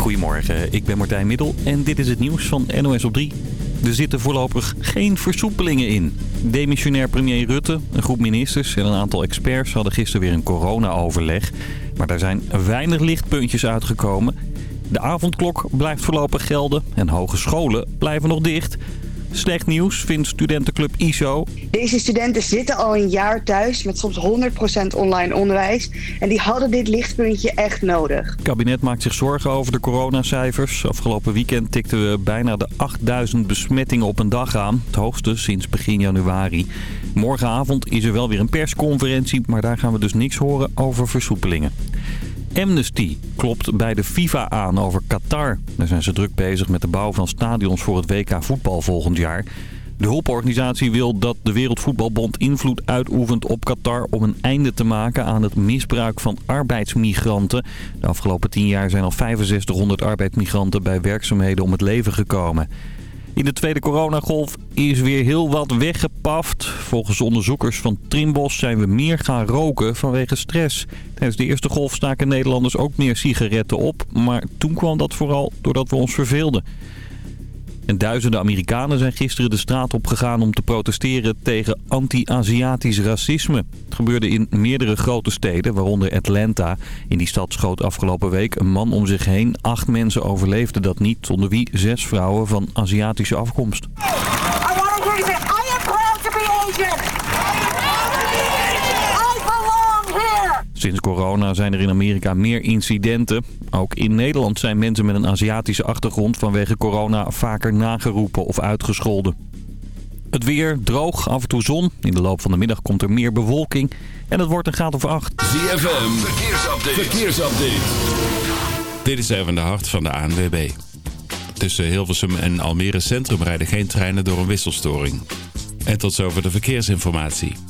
Goedemorgen, ik ben Martijn Middel en dit is het nieuws van NOS op 3. Er zitten voorlopig geen versoepelingen in. Demissionair premier Rutte, een groep ministers en een aantal experts hadden gisteren weer een corona-overleg. Maar daar zijn weinig lichtpuntjes uitgekomen. De avondklok blijft voorlopig gelden en hogescholen blijven nog dicht. Slecht nieuws vindt studentenclub ISO. Deze studenten zitten al een jaar thuis met soms 100% online onderwijs. En die hadden dit lichtpuntje echt nodig. Het kabinet maakt zich zorgen over de coronacijfers. Afgelopen weekend tikten we bijna de 8000 besmettingen op een dag aan. Het hoogste sinds begin januari. Morgenavond is er wel weer een persconferentie, maar daar gaan we dus niks horen over versoepelingen. Amnesty klopt bij de FIFA aan over Qatar. Daar zijn ze druk bezig met de bouw van stadions voor het WK voetbal volgend jaar. De hulporganisatie wil dat de Wereldvoetbalbond invloed uitoefent op Qatar... om een einde te maken aan het misbruik van arbeidsmigranten. De afgelopen tien jaar zijn al 6500 arbeidsmigranten bij werkzaamheden om het leven gekomen. In de tweede coronagolf is weer heel wat weggepaft. Volgens onderzoekers van Trimbos zijn we meer gaan roken vanwege stress. Tijdens de eerste golf staken Nederlanders ook meer sigaretten op. Maar toen kwam dat vooral doordat we ons verveelden. En duizenden Amerikanen zijn gisteren de straat opgegaan om te protesteren tegen anti-Aziatisch racisme. Het gebeurde in meerdere grote steden, waaronder Atlanta. In die stad schoot afgelopen week een man om zich heen. Acht mensen overleefden dat niet, onder wie zes vrouwen van Aziatische afkomst. Sinds corona zijn er in Amerika meer incidenten. Ook in Nederland zijn mensen met een Aziatische achtergrond vanwege corona vaker nageroepen of uitgescholden. Het weer droog, af en toe zon. In de loop van de middag komt er meer bewolking. En het wordt een graad of acht. ZFM, verkeersupdate. verkeersupdate. Dit is even de hart van de ANWB. Tussen Hilversum en Almere Centrum rijden geen treinen door een wisselstoring. En tot zover de verkeersinformatie.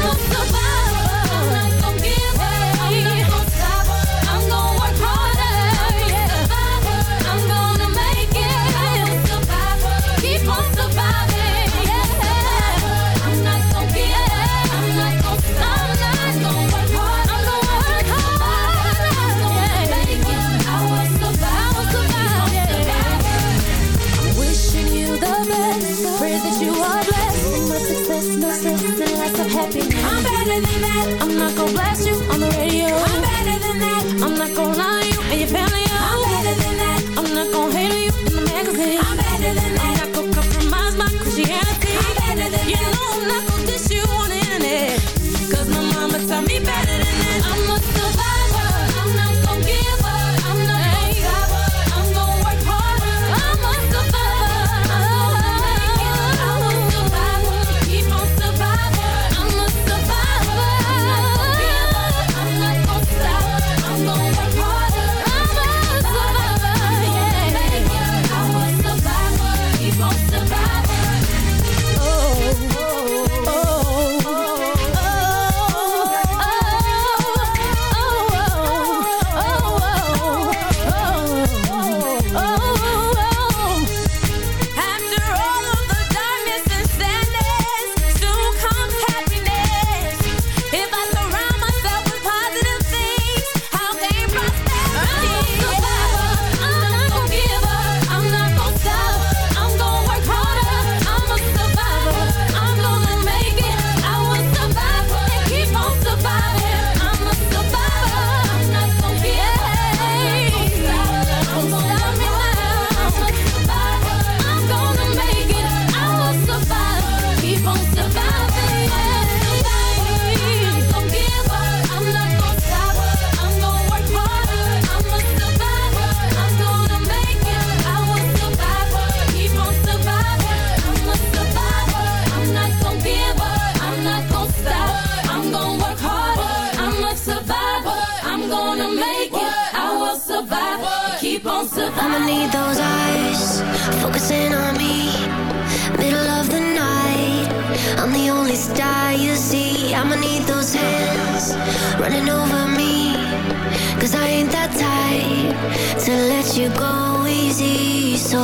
Cause I ain't that type to let you go easy. So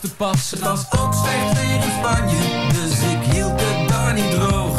te pas. Het was ook slecht weer in Spanje, dus ik hield het daar niet droog.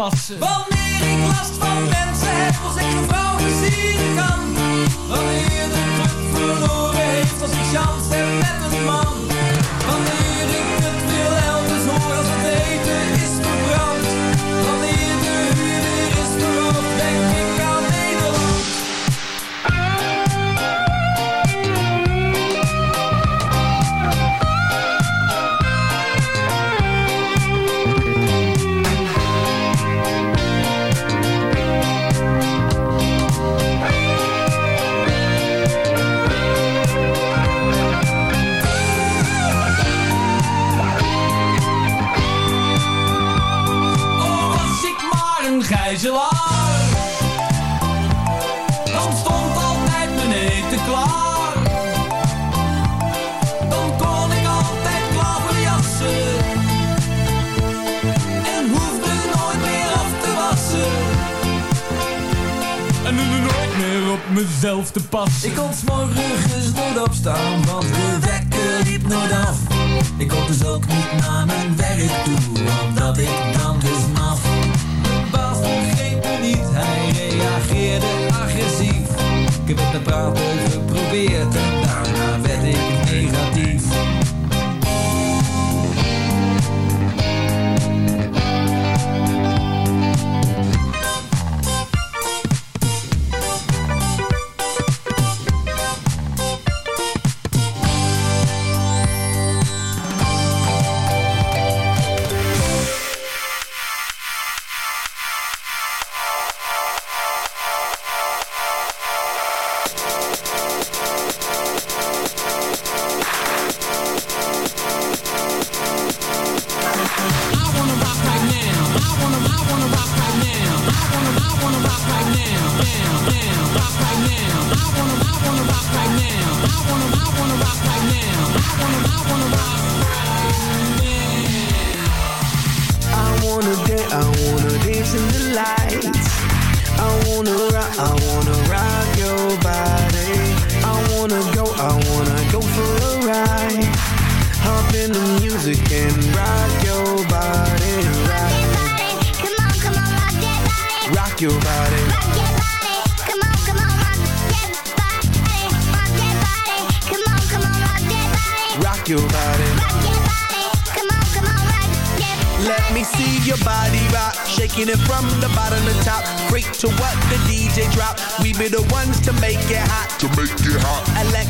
passen. Meer op mezelf te passen. Ik kon nooit opstaan, want de wekker liep nooit af. Ik kon dus ook niet naar mijn werk toe, omdat ik dan dus maf. Mijn baas begreep me niet, hij reageerde agressief. Ik heb het met praten geprobeerd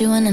you in a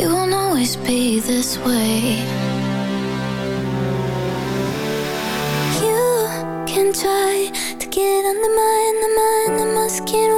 It won't always be this way. You can try to get on the mind, the mind, the skin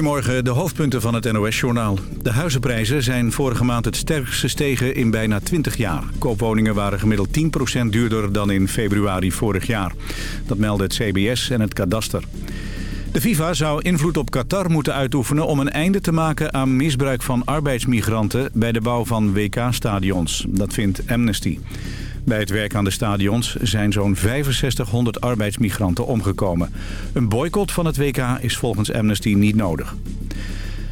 Goedemorgen, de hoofdpunten van het NOS-journaal. De huizenprijzen zijn vorige maand het sterkst gestegen in bijna 20 jaar. Koopwoningen waren gemiddeld 10% duurder dan in februari vorig jaar. Dat melden het CBS en het kadaster. De FIFA zou invloed op Qatar moeten uitoefenen om een einde te maken aan misbruik van arbeidsmigranten bij de bouw van WK-stadions. Dat vindt Amnesty. Bij het werk aan de stadions zijn zo'n 6500 arbeidsmigranten omgekomen. Een boycott van het WK is volgens Amnesty niet nodig.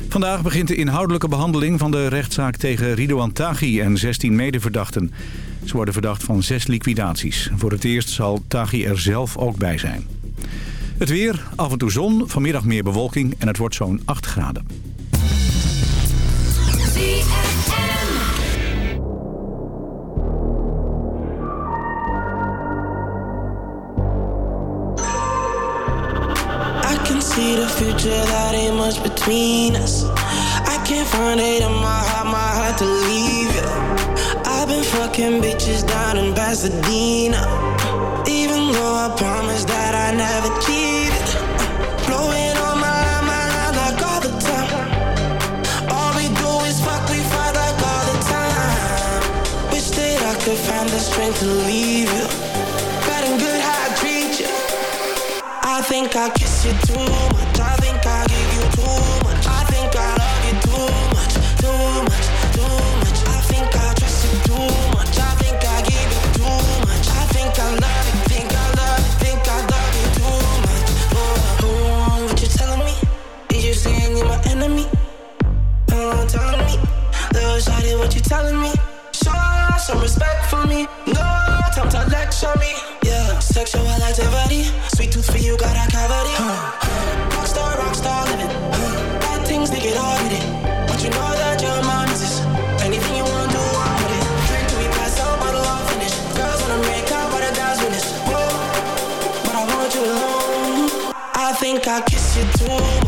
Vandaag begint de inhoudelijke behandeling van de rechtszaak tegen Ridouan Taghi en 16 medeverdachten. Ze worden verdacht van zes liquidaties. Voor het eerst zal Taghi er zelf ook bij zijn. Het weer, af en toe zon, vanmiddag meer bewolking en het wordt zo'n 8 graden. The future, that ain't much between us. I can't find it in my heart, my heart to leave you. I've been fucking bitches down in Pasadena. Even though I promised that I never cheated. Blowing on my line, my line like all the time. All we do is fuck, we fight like all the time. Wish that I could find the strength to leave you. I think I kiss you too much. I think I give you too much. I think I love you too much, too much, too much. I think I trust you too much. I think I give you too much. I think I love you, think I love you, think I love you too much. Oh, oh, what you telling me? Did you say you're my enemy? Oh, telling me, little shawty, what you telling me? Show some respect for me. No time to lecture me. Sexual activity. Sweet tooth for you, got a cavity. Huh. Rockstar, rockstar living. Huh. Bad things, they get hard with it. But you know that you're my missus. Anything you want, do, I'm with it. Drink till we pass out, bottle all finish. Girls wanna make out, but the guys witness. Whoa, but I want you alone. I think I kiss you too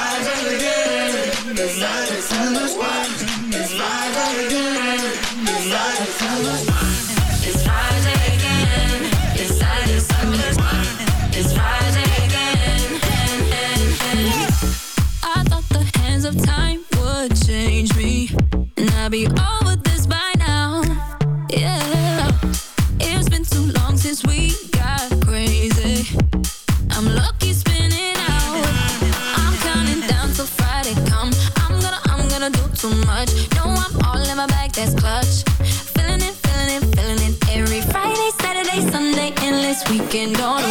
that's clutch. Feeling it, feeling it, feeling it every Friday, Saturday, Sunday, endless weekend on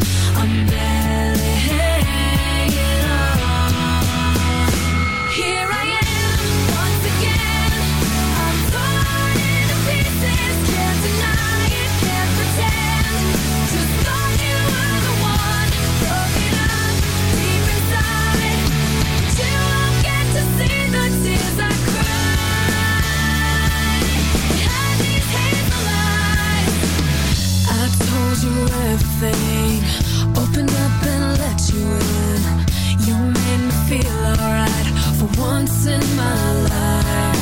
once in my life.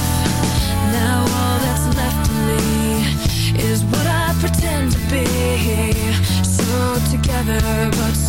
Now all that's left of me is what I pretend to be. So together, but